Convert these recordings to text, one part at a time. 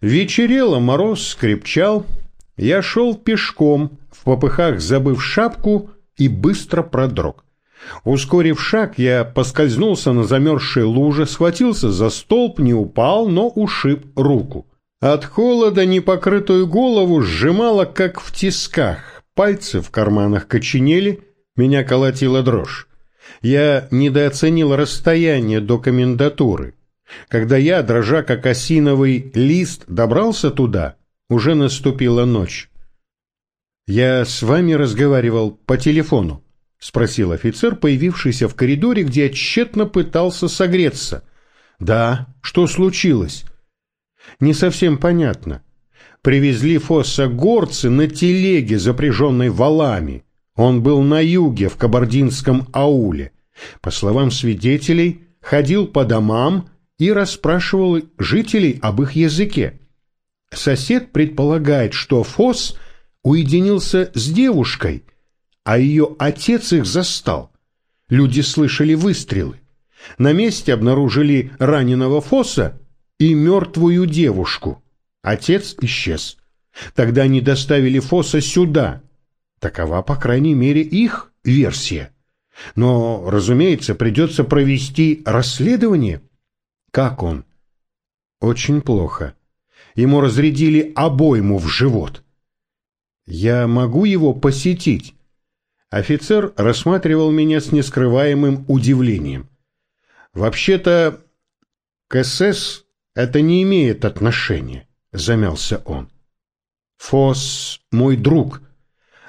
Вечерело, мороз скрипчал. Я шел пешком, в попыхах забыв шапку, и быстро продрог. Ускорив шаг, я поскользнулся на замерзшей луже, схватился за столб, не упал, но ушиб руку. От холода непокрытую голову сжимало, как в тисках. Пальцы в карманах коченели, меня колотила дрожь. Я недооценил расстояние до комендатуры. Когда я, дрожа как осиновый лист, добрался туда, уже наступила ночь. «Я с вами разговаривал по телефону», — спросил офицер, появившийся в коридоре, где тщетно пытался согреться. «Да, что случилось?» «Не совсем понятно. Привезли Фосса горцы на телеге, запряженной валами. Он был на юге, в кабардинском ауле. По словам свидетелей, ходил по домам и расспрашивал жителей об их языке. Сосед предполагает, что Фосс уединился с девушкой, а ее отец их застал. Люди слышали выстрелы. На месте обнаружили раненого Фосса и мертвую девушку. Отец исчез. Тогда они доставили Фосса сюда. Такова, по крайней мере, их версия. Но, разумеется, придется провести расследование. Как он? Очень плохо. Ему разрядили обойму в живот. Я могу его посетить? Офицер рассматривал меня с нескрываемым удивлением. Вообще-то к СС это не имеет отношения, замялся он. Фос мой друг.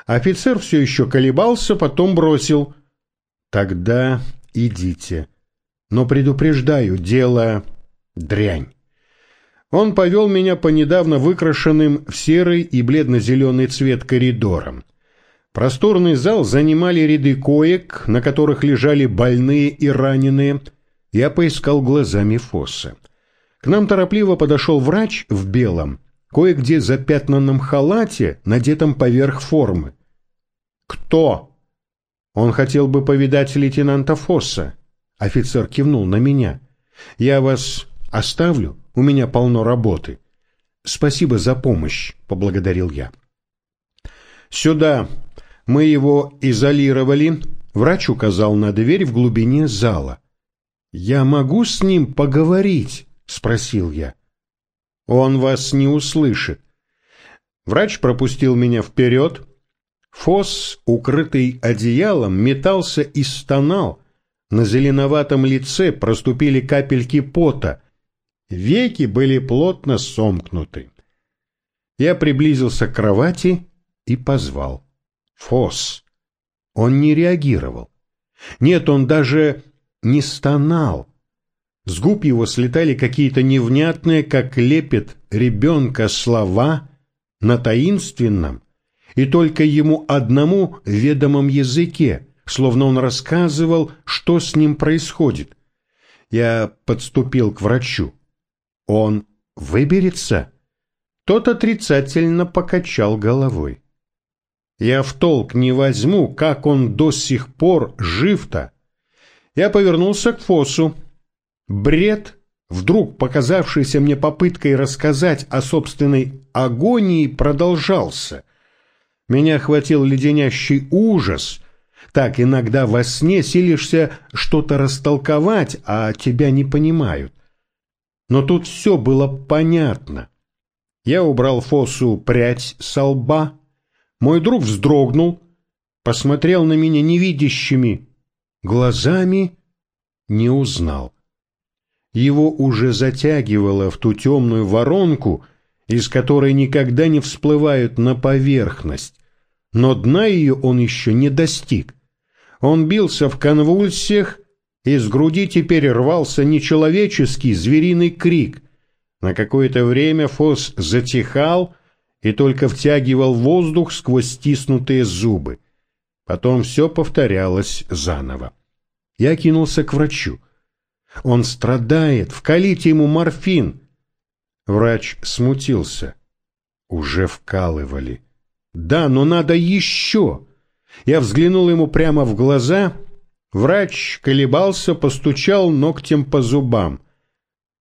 Офицер все еще колебался, потом бросил. Тогда идите. Но предупреждаю, дело дрянь. Он повел меня по недавно выкрашенным в серый и бледно-зеленый цвет коридорам. Просторный зал занимали ряды коек, на которых лежали больные и раненые. Я поискал глазами Фосса. К нам торопливо подошел врач в белом, кое-где запятнанном халате, надетом поверх формы. «Кто?» Он хотел бы повидать лейтенанта Фосса. Офицер кивнул на меня. «Я вас оставлю, у меня полно работы». «Спасибо за помощь», — поблагодарил я. «Сюда. Мы его изолировали». Врач указал на дверь в глубине зала. «Я могу с ним поговорить?» — спросил я. «Он вас не услышит». Врач пропустил меня вперед, Фос, укрытый одеялом, метался и стонал. На зеленоватом лице проступили капельки пота. Веки были плотно сомкнуты. Я приблизился к кровати и позвал. Фос. Он не реагировал. Нет, он даже не стонал. С губ его слетали какие-то невнятные, как лепет ребенка, слова на таинственном, и только ему одному ведомом языке, словно он рассказывал, что с ним происходит. Я подступил к врачу. Он выберется? Тот отрицательно покачал головой. Я в толк не возьму, как он до сих пор жив-то. Я повернулся к Фосу. Бред, вдруг показавшийся мне попыткой рассказать о собственной агонии, продолжался. Меня охватил леденящий ужас. Так иногда во сне силишься что-то растолковать, а тебя не понимают. Но тут все было понятно. Я убрал Фосу прядь со лба. Мой друг вздрогнул, посмотрел на меня невидящими глазами, не узнал. Его уже затягивало в ту темную воронку, из которой никогда не всплывают на поверхность но дна ее он еще не достиг. Он бился в конвульсиях, из груди теперь рвался нечеловеческий звериный крик. На какое-то время Фос затихал и только втягивал воздух сквозь стиснутые зубы. Потом все повторялось заново. Я кинулся к врачу. Он страдает, вкалите ему морфин. Врач смутился. Уже вкалывали. Да, но надо еще. Я взглянул ему прямо в глаза. Врач колебался, постучал ногтем по зубам.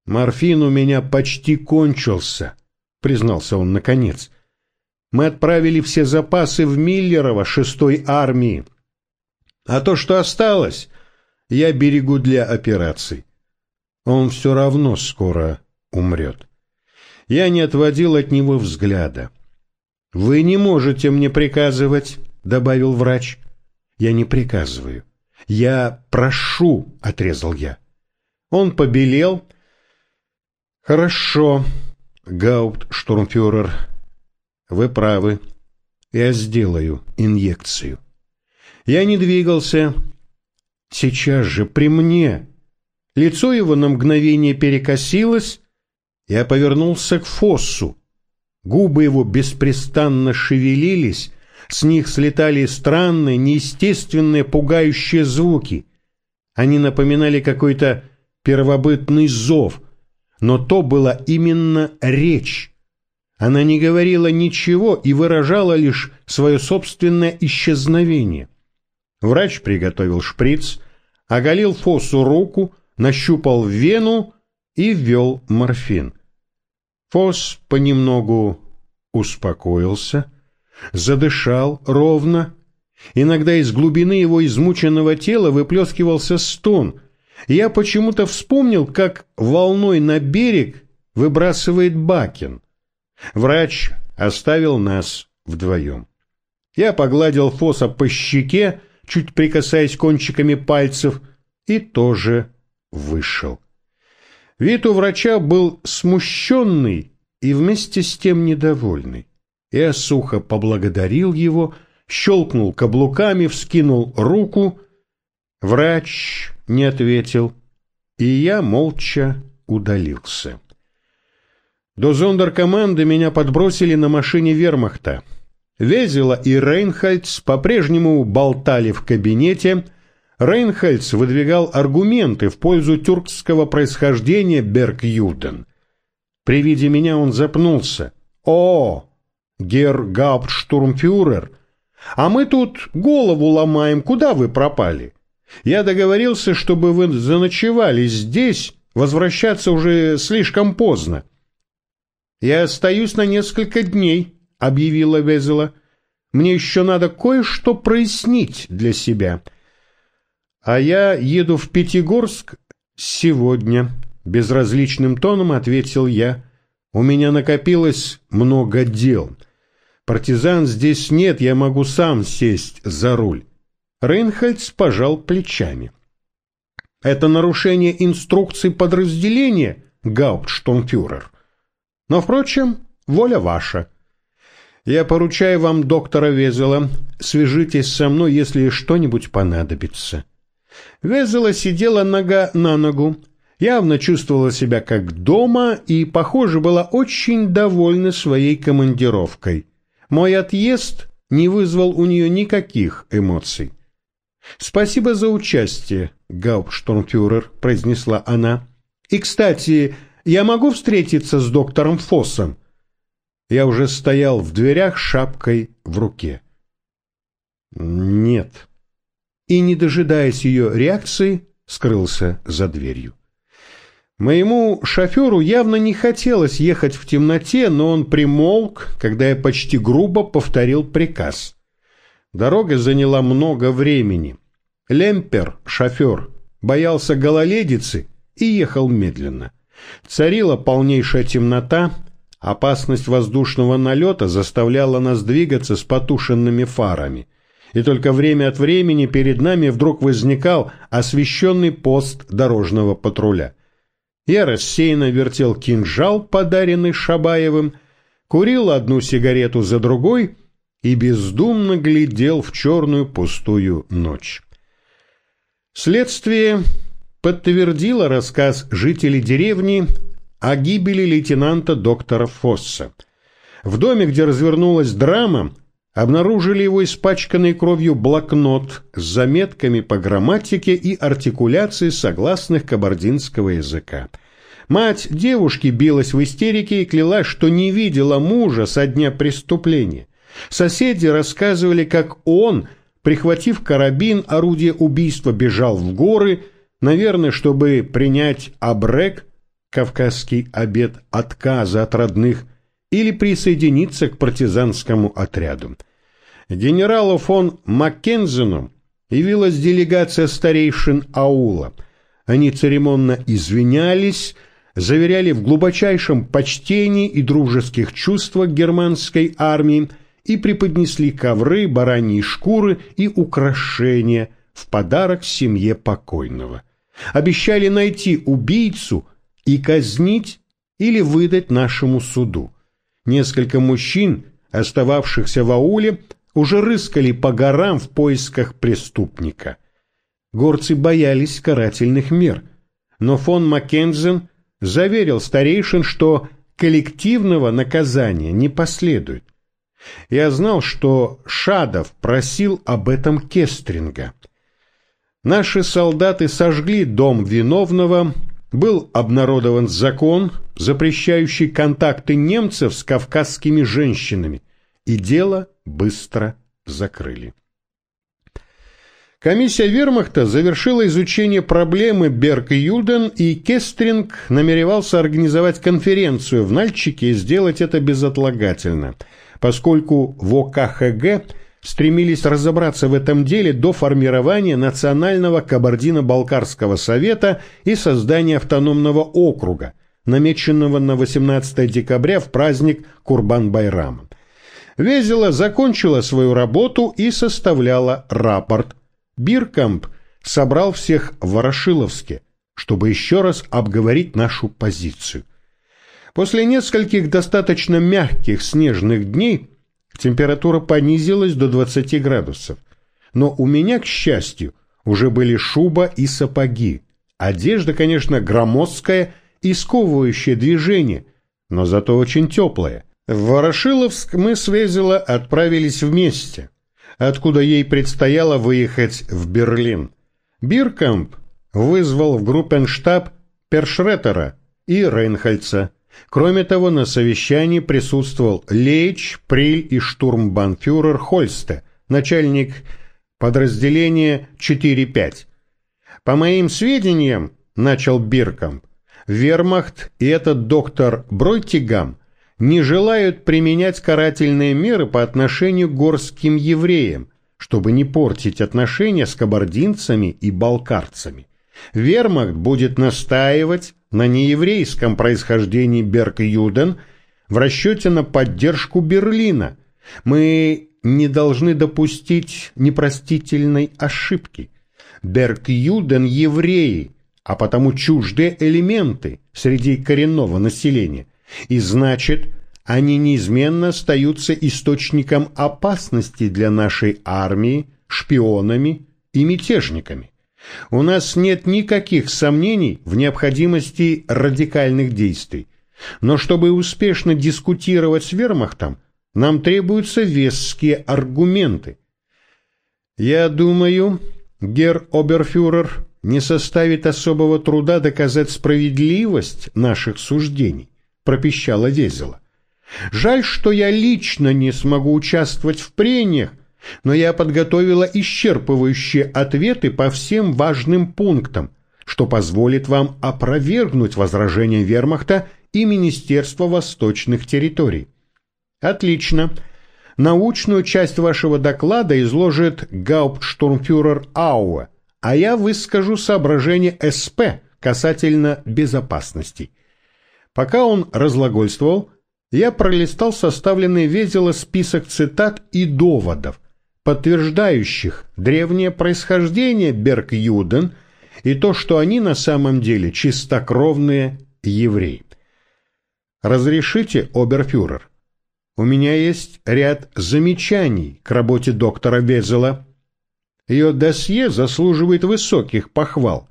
Морфин у меня почти кончился. признался он наконец. Мы отправили все запасы в Миллерово шестой армии. А то, что осталось, я берегу для операций. Он все равно скоро умрет. Я не отводил от него взгляда. «Вы не можете мне приказывать», — добавил врач. «Я не приказываю. Я прошу», — отрезал я. Он побелел. «Хорошо, гауптштурмфюрер, вы правы. Я сделаю инъекцию». Я не двигался. Сейчас же при мне. Лицо его на мгновение перекосилось. Я повернулся к Фоссу. Губы его беспрестанно шевелились, с них слетали странные, неестественные, пугающие звуки. Они напоминали какой-то первобытный зов, но то была именно речь. Она не говорила ничего и выражала лишь свое собственное исчезновение. Врач приготовил шприц, оголил Фосу руку, нащупал вену и ввел морфин. Фос понемногу успокоился, задышал ровно. Иногда из глубины его измученного тела выплескивался стон. Я почему-то вспомнил, как волной на берег выбрасывает Бакин. Врач оставил нас вдвоем. Я погладил Фоса по щеке, чуть прикасаясь кончиками пальцев, и тоже вышел. Вид у врача был смущенный и вместе с тем недовольный. Я сухо поблагодарил его, щелкнул каблуками, вскинул руку. Врач не ответил, и я молча удалился. До зондеркоманды меня подбросили на машине вермахта — Везела и Рейнхальдс по-прежнему болтали в кабинете. Рейнхальдс выдвигал аргументы в пользу тюркского происхождения Берг-Юден. При виде меня он запнулся. «О, гер Гауптштурмфюрер, а мы тут голову ломаем, куда вы пропали? Я договорился, чтобы вы заночевали здесь, возвращаться уже слишком поздно. Я остаюсь на несколько дней». — объявила Везела. «Мне еще надо кое-что прояснить для себя. А я еду в Пятигорск сегодня», — безразличным тоном ответил я. «У меня накопилось много дел. Партизан здесь нет, я могу сам сесть за руль». Рейнхальдс пожал плечами. «Это нарушение инструкций подразделения, гауптштурмфюрер. Но, впрочем, воля ваша». Я поручаю вам доктора Везела. Свяжитесь со мной, если что-нибудь понадобится. Везела сидела нога на ногу, явно чувствовала себя как дома и, похоже, была очень довольна своей командировкой. Мой отъезд не вызвал у нее никаких эмоций. «Спасибо за участие, гауптштурмфюрер», — произнесла она. «И, кстати, я могу встретиться с доктором Фоссом?» Я уже стоял в дверях шапкой в руке. Нет. И, не дожидаясь ее реакции, скрылся за дверью. Моему шоферу явно не хотелось ехать в темноте, но он примолк, когда я почти грубо повторил приказ. Дорога заняла много времени. Лемпер, шофер, боялся гололедицы и ехал медленно. Царила полнейшая темнота, Опасность воздушного налета заставляла нас двигаться с потушенными фарами. И только время от времени перед нами вдруг возникал освещенный пост дорожного патруля. Я рассеянно вертел кинжал, подаренный Шабаевым, курил одну сигарету за другой и бездумно глядел в черную пустую ночь. Следствие подтвердило рассказ жителей деревни о гибели лейтенанта доктора Фосса. В доме, где развернулась драма, обнаружили его испачканный кровью блокнот с заметками по грамматике и артикуляции согласных кабардинского языка. Мать девушки билась в истерике и клялась, что не видела мужа со дня преступления. Соседи рассказывали, как он, прихватив карабин, орудие убийства, бежал в горы, наверное, чтобы принять абрек кавказский обет отказа от родных или присоединиться к партизанскому отряду. Генералу фон Маккензену явилась делегация старейшин аула. Они церемонно извинялись, заверяли в глубочайшем почтении и дружеских чувствах германской армии и преподнесли ковры, бараньи шкуры и украшения в подарок семье покойного. Обещали найти убийцу и казнить или выдать нашему суду. Несколько мужчин, остававшихся в ауле, уже рыскали по горам в поисках преступника. Горцы боялись карательных мер, но фон Маккензен заверил старейшин, что коллективного наказания не последует. Я знал, что Шадов просил об этом Кестринга. Наши солдаты сожгли дом виновного, был обнародован закон, запрещающий контакты немцев с кавказскими женщинами, и дело быстро закрыли. Комиссия вермахта завершила изучение проблемы Берг-Юден, и Кестринг намеревался организовать конференцию в Нальчике и сделать это безотлагательно, поскольку в ОКХГ стремились разобраться в этом деле до формирования Национального Кабардино-Балкарского совета и создания автономного округа, намеченного на 18 декабря в праздник Курбан-Байрама. Везела закончила свою работу и составляла рапорт. Биркамп собрал всех в Ворошиловске, чтобы еще раз обговорить нашу позицию. После нескольких достаточно мягких снежных дней температура понизилась до 20 градусов. Но у меня, к счастью, уже были шуба и сапоги. Одежда, конечно, громоздкая и сковывающая движение, но зато очень теплая. В Ворошиловск мы с Везела отправились вместе, откуда ей предстояло выехать в Берлин. Биркамп вызвал в группенштаб Першретера и Рейнхальца. Кроме того, на совещании присутствовал Лейч, Приль и штурмбанфюрер Хольсте, начальник подразделения 4-5. По моим сведениям, начал Биркамп, Вермахт и этот доктор Бройтигам не желают применять карательные меры по отношению к горским евреям, чтобы не портить отношения с кабардинцами и балкарцами. Вермахт будет настаивать на нееврейском происхождении Берг-Юден в расчете на поддержку Берлина. Мы не должны допустить непростительной ошибки. Берг-Юден – евреи, а потому чуждые элементы среди коренного населения – и значит, они неизменно остаются источником опасности для нашей армии, шпионами и мятежниками. У нас нет никаких сомнений в необходимости радикальных действий. Но чтобы успешно дискутировать с вермахтом, нам требуются веские аргументы. Я думаю, гер Оберфюрер, не составит особого труда доказать справедливость наших суждений пропищала Везела. Жаль, что я лично не смогу участвовать в прениях, но я подготовила исчерпывающие ответы по всем важным пунктам, что позволит вам опровергнуть возражения вермахта и Министерства восточных территорий. Отлично. Научную часть вашего доклада изложит гауптштурмфюрер Ауэ, а я выскажу соображения СП касательно безопасности. Пока он разлагольствовал, я пролистал составленный весело список цитат и доводов, подтверждающих древнее происхождение Берг-Юден и то, что они на самом деле чистокровные евреи. «Разрешите, оберфюрер? У меня есть ряд замечаний к работе доктора Везела. Ее досье заслуживает высоких похвал,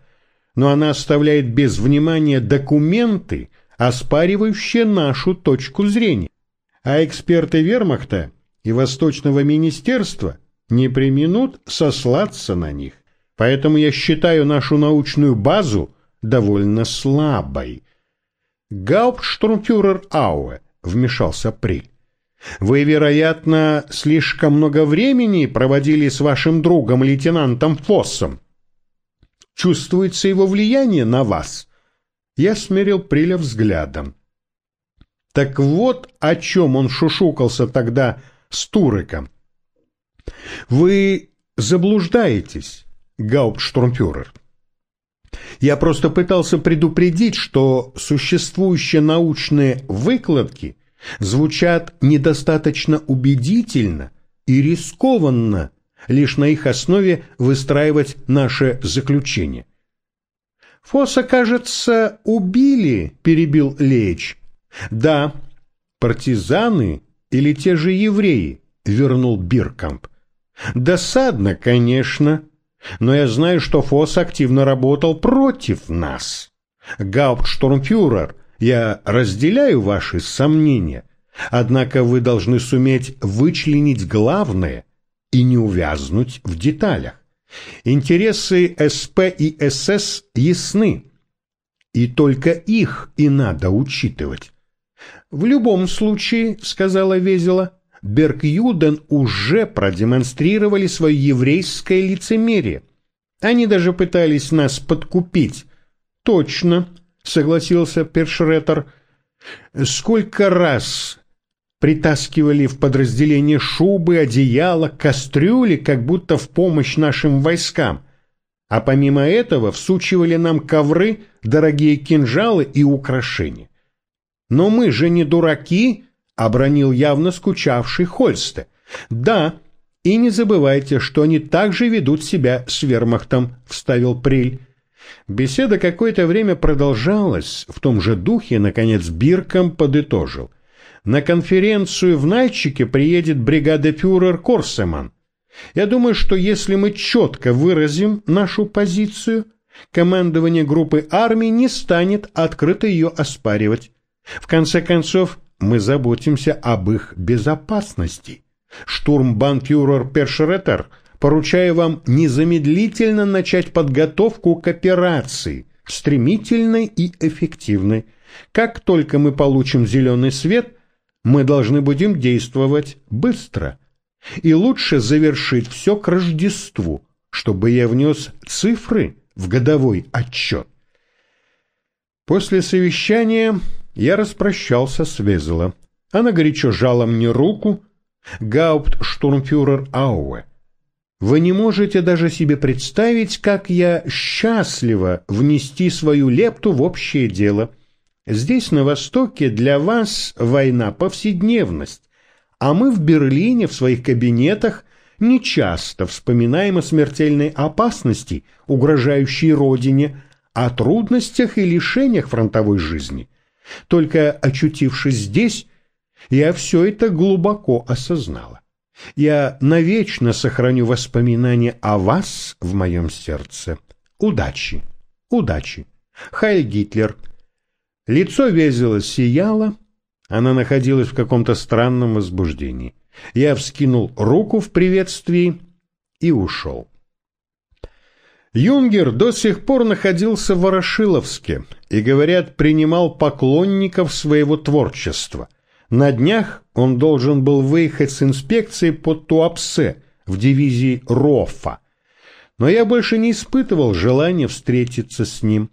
но она оставляет без внимания документы, оспаривающие нашу точку зрения. А эксперты вермахта и Восточного министерства не применут сослаться на них. Поэтому я считаю нашу научную базу довольно слабой. Гауптштурмфюрер Ауэ, вмешался Приль. Вы, вероятно, слишком много времени проводили с вашим другом лейтенантом Фоссом. Чувствуется его влияние на вас? Я смерил Приля взглядом. Так вот, о чем он шушукался тогда с Турыком. Вы заблуждаетесь, гауптштурмфюрер. Я просто пытался предупредить, что существующие научные выкладки звучат недостаточно убедительно и рискованно лишь на их основе выстраивать наше заключение. «Фоса, кажется, убили», — перебил Леич. «Да, партизаны или те же евреи», — вернул Биркамп. «Досадно, конечно, но я знаю, что Фос активно работал против нас. Гауптштурмфюрер, я разделяю ваши сомнения, однако вы должны суметь вычленить главное и не увязнуть в деталях. Интересы СП и СС ясны, и только их и надо учитывать. В любом случае, сказала Везела, Берг-Юден уже продемонстрировали свое еврейское лицемерие. Они даже пытались нас подкупить. Точно, согласился Першретер. Сколько раз притаскивали в подразделение шубы, одеяла, кастрюли, как будто в помощь нашим войскам. А помимо этого всучивали нам ковры, дорогие кинжалы и украшения. Но мы же не дураки, обронил явно скучавший Хольсте. Да, и не забывайте, что они также ведут себя с вермахтом, вставил Приль. Беседа какое-то время продолжалась, в том же духе, наконец, Бирком подытожил. На конференцию в Нальчике приедет бригада-фюрер Корсеман. Я думаю, что если мы четко выразим нашу позицию, командование группы армий не станет открыто ее оспаривать. В конце концов, мы заботимся об их безопасности. Штурмбанфюрер Першеретер, поручаю вам незамедлительно начать подготовку к операции, стремительной и эффективной. Как только мы получим зеленый свет, мы должны будем действовать быстро. И лучше завершить все к Рождеству, чтобы я внес цифры в годовой отчет. После совещания я распрощался с Везела. Она горячо жала мне руку. Гауптштурмфюрер Ауэ. Вы не можете даже себе представить, как я счастлива внести свою лепту в общее дело. Здесь, на Востоке, для вас война – повседневность, а мы в Берлине в своих кабинетах нечасто вспоминаем о смертельной опасности, угрожающей Родине, о трудностях и лишениях фронтовой жизни. Только очутившись здесь, я все это глубоко осознала. Я навечно сохраню воспоминания о вас в моем сердце. Удачи, удачи. Хайль Гитлер – Лицо весело сияло, она находилась в каком-то странном возбуждении. Я вскинул руку в приветствии и ушел. Юнгер до сих пор находился в Ворошиловске и, говорят, принимал поклонников своего творчества. На днях он должен был выехать с инспекцией под Туапсе в дивизии РОФа. Но я больше не испытывал желания встретиться с ним.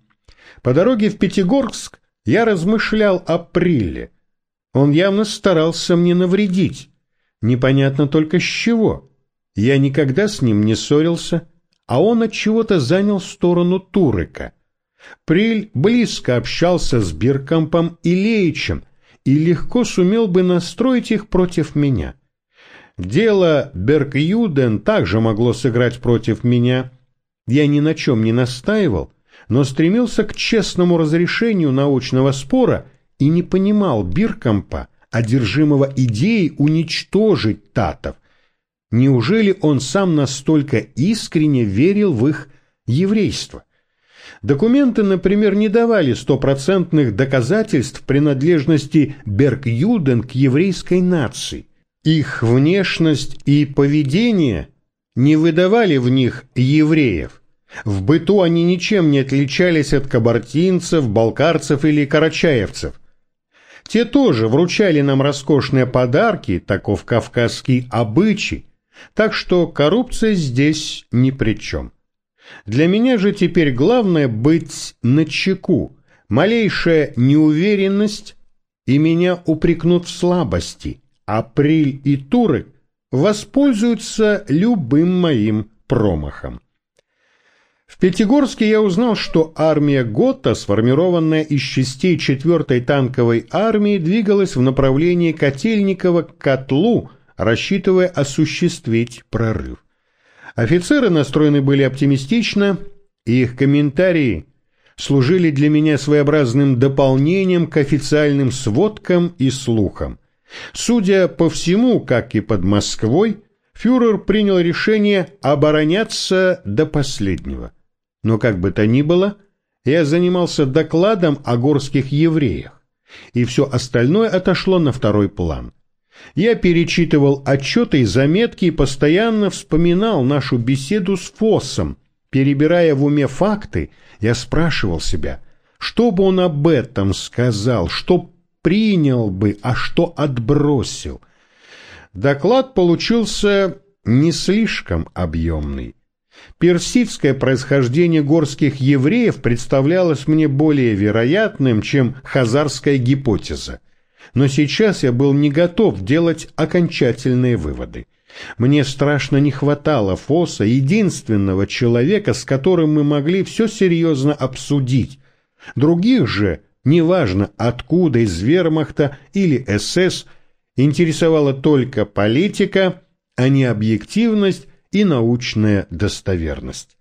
По дороге в Пятигорск я размышлял о Прилле. Он явно старался мне навредить. Непонятно только с чего. Я никогда с ним не ссорился, а он от чего-то занял сторону Турыка. Приль близко общался с Биркампом и Леичем и легко сумел бы настроить их против меня. Дело Берг-Юден также могло сыграть против меня. Я ни на чем не настаивал, но стремился к честному разрешению научного спора и не понимал Биркампа, одержимого идеей уничтожить татов. Неужели он сам настолько искренне верил в их еврейство? Документы, например, не давали стопроцентных доказательств принадлежности Берг-Юден к еврейской нации. Их внешность и поведение не выдавали в них евреев. В быту они ничем не отличались от кабардинцев, балкарцев или карачаевцев. Те тоже вручали нам роскошные подарки, таков кавказский обычай, так что коррупция здесь ни при чем. Для меня же теперь главное быть начеку. Малейшая неуверенность и меня упрекнут в слабости. Апрель и Турек воспользуются любым моим промахом. В Пятигорске я узнал, что армия Готта, сформированная из частей 4-й танковой армии, двигалась в направлении Котельникова к котлу, рассчитывая осуществить прорыв. Офицеры настроены были оптимистично, и их комментарии служили для меня своеобразным дополнением к официальным сводкам и слухам. Судя по всему, как и под Москвой, фюрер принял решение обороняться до последнего. Но как бы то ни было, я занимался докладом о горских евреях, и все остальное отошло на второй план. Я перечитывал отчеты и заметки и постоянно вспоминал нашу беседу с Фоссом. Перебирая в уме факты, я спрашивал себя, что бы он об этом сказал, что принял бы, а что отбросил. Доклад получился не слишком объемный. Персидское происхождение горских евреев представлялось мне более вероятным, чем хазарская гипотеза но сейчас я был не готов делать окончательные выводы. Мне страшно не хватало Фоса, единственного человека, с которым мы могли все серьезно обсудить. Других же, неважно откуда, из вермахта или СС, интересовала только политика, а не объективность и научная достоверность.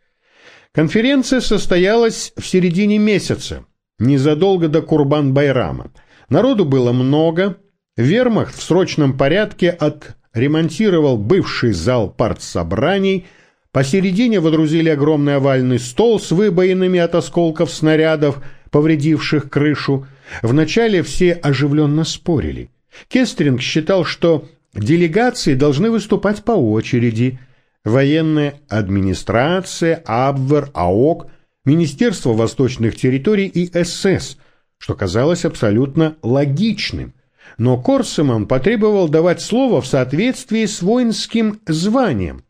Конференция состоялась в середине месяца, незадолго до Курбан-Байрама. Народу было много. Вермахт в срочном порядке отремонтировал бывший зал партсобраний. Посередине водрузили огромный овальный стол с выбоинами от осколков снарядов, повредивших крышу. Вначале все оживленно спорили. Кестринг считал, что делегации должны выступать по очереди. Военная администрация, Абвер, АОК, Министерство восточных территорий и СС – что казалось абсолютно логичным. Но Корсеман потребовал давать слово в соответствии с воинским званием.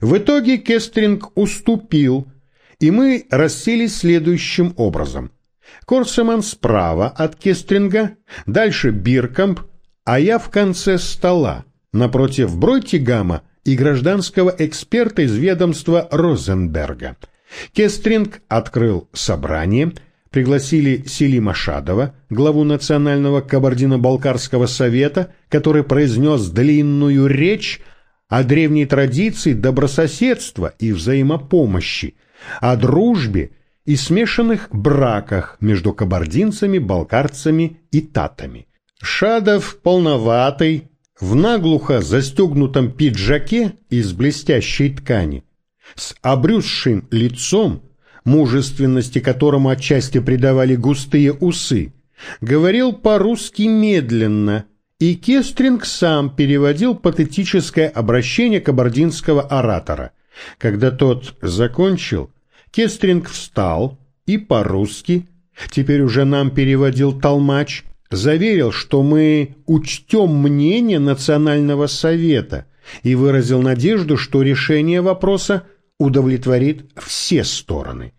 В итоге Кестринг уступил, и мы расселись следующим образом. Корсеман справа от Кестринга, дальше Биркамп, а я в конце стола, напротив Бройтигама и гражданского эксперта из ведомства Розенберга. Кестринг открыл собрание – пригласили Селима Шадова, главу Национального Кабардино-Балкарского совета, который произнес длинную речь о древней традиции добрососедства и взаимопомощи, о дружбе и смешанных браках между кабардинцами, балкарцами и татами. Шадов полноватый, в наглухо застегнутом пиджаке из блестящей ткани, с обрюзшим лицом, мужественности которому отчасти придавали густые усы, говорил по-русски медленно, и Кестринг сам переводил патетическое обращение кабардинского оратора. Когда тот закончил, Кестринг встал и по-русски, теперь уже нам переводил толмач, заверил, что мы учтем мнение Национального совета и выразил надежду, что решение вопроса удовлетворит все стороны.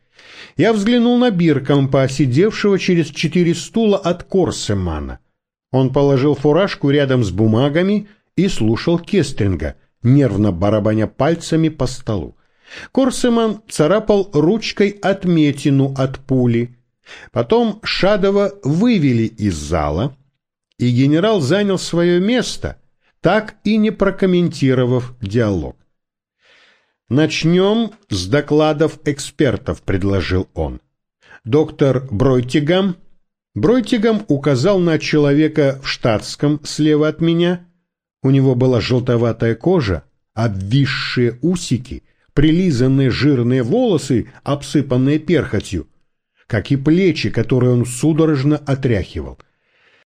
Я взглянул на Биркомпа, сидевшего через четыре стула от Корсемана. Он положил фуражку рядом с бумагами и слушал Кестринга, нервно барабаня пальцами по столу. Корсеман царапал ручкой отметину от пули. Потом Шадова вывели из зала, и генерал занял свое место, так и не прокомментировав диалог. «Начнем с докладов экспертов», — предложил он. Доктор Бройтигам. Бройтигам указал на человека в штатском слева от меня. У него была желтоватая кожа, обвисшие усики, прилизанные жирные волосы, обсыпанные перхотью, как и плечи, которые он судорожно отряхивал.